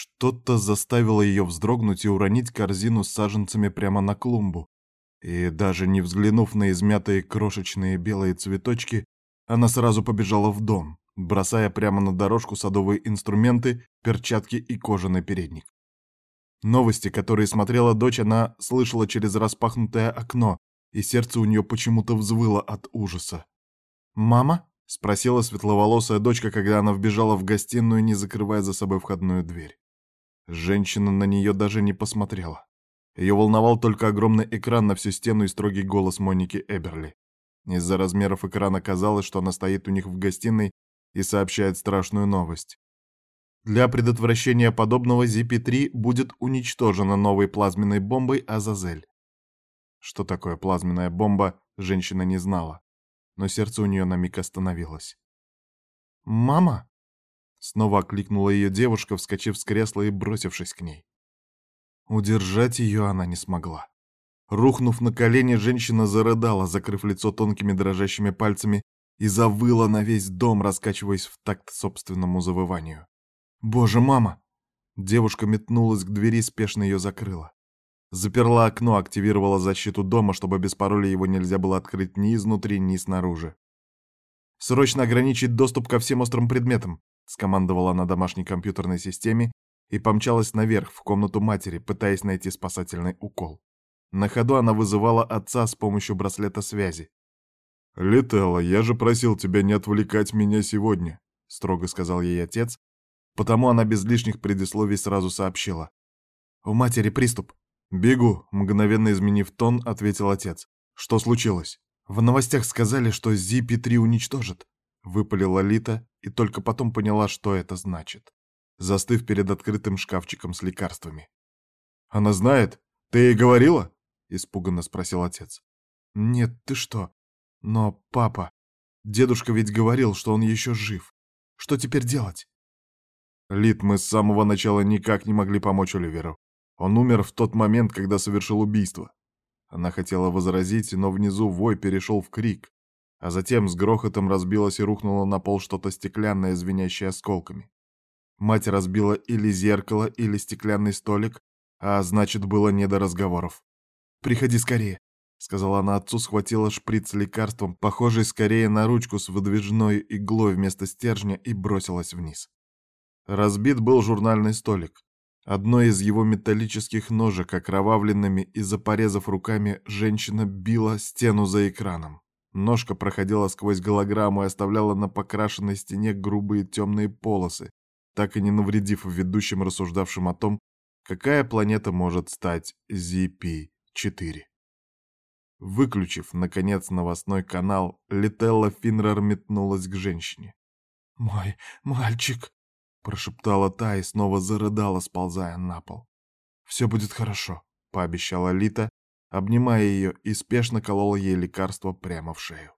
Что-то заставило ее вздрогнуть и уронить корзину с саженцами прямо на клумбу. И даже не взглянув на измятые крошечные белые цветочки, она сразу побежала в дом, бросая прямо на дорожку садовые инструменты, перчатки и кожаный передник. Новости, которые смотрела дочь, она слышала через распахнутое окно, и сердце у нее почему-то взвыло от ужаса. «Мама?» — спросила светловолосая дочка, когда она вбежала в гостиную, не закрывая за собой входную дверь. Женщина на нее даже не посмотрела. Ее волновал только огромный экран на всю стену и строгий голос Моники Эберли. Из-за размеров экрана казалось, что она стоит у них в гостиной и сообщает страшную новость. Для предотвращения подобного ZP-3 будет уничтожена новой плазменной бомбой Азазель. Что такое плазменная бомба, женщина не знала, но сердце у нее на миг остановилось. «Мама!» — снова окликнула ее девушка, вскочив с кресла и бросившись к ней. Удержать ее она не смогла. Рухнув на колени, женщина зарыдала, закрыв лицо тонкими дрожащими пальцами, и завыла на весь дом, раскачиваясь в такт собственному завыванию. «Боже, мама!» Девушка метнулась к двери, спешно ее закрыла. Заперла окно, активировала защиту дома, чтобы без пароля его нельзя было открыть ни изнутри, ни снаружи. «Срочно ограничить доступ ко всем острым предметам», скомандовала на домашней компьютерной системе и помчалась наверх, в комнату матери, пытаясь найти спасательный укол. На ходу она вызывала отца с помощью браслета связи. «Летела, я же просил тебя не отвлекать меня сегодня», — строго сказал ей отец, потому она без лишних предисловий сразу сообщила. «У матери приступ». «Бегу», — мгновенно изменив тон, ответил отец. «Что случилось?» «В новостях сказали, что Зипи-3 уничтожат», — выпалила Лита и только потом поняла, что это значит, застыв перед открытым шкафчиком с лекарствами. «Она знает? Ты ей говорила?» — испуганно спросил отец. «Нет, ты что? Но, папа, дедушка ведь говорил, что он еще жив. Что теперь делать? Лид, мы с самого начала никак не могли помочь Оливеру. Он умер в тот момент, когда совершил убийство. Она хотела возразить, но внизу вой перешел в крик, а затем с грохотом разбилось и рухнуло на пол что-то стеклянное, звенящее осколками. Мать разбила или зеркало, или стеклянный столик, а значит, было не до разговоров. «Приходи скорее», — сказала она отцу, схватила шприц лекарством, похожий скорее на ручку с выдвижной иглой вместо стержня, и бросилась вниз. Разбит был журнальный столик. Одной из его металлических ножек, окровавленными из-за порезов руками, женщина била стену за экраном. Ножка проходила сквозь голограмму и оставляла на покрашенной стене грубые темные полосы, так и не навредив ведущим рассуждавшим о том, какая планета может стать ZP-4. Выключив, наконец, новостной канал, Летелла Финнер метнулась к женщине. «Мой мальчик!» — прошептала та и снова зарыдала, сползая на пол. «Все будет хорошо», — пообещала Лита, обнимая ее и спешно колола ей лекарство прямо в шею.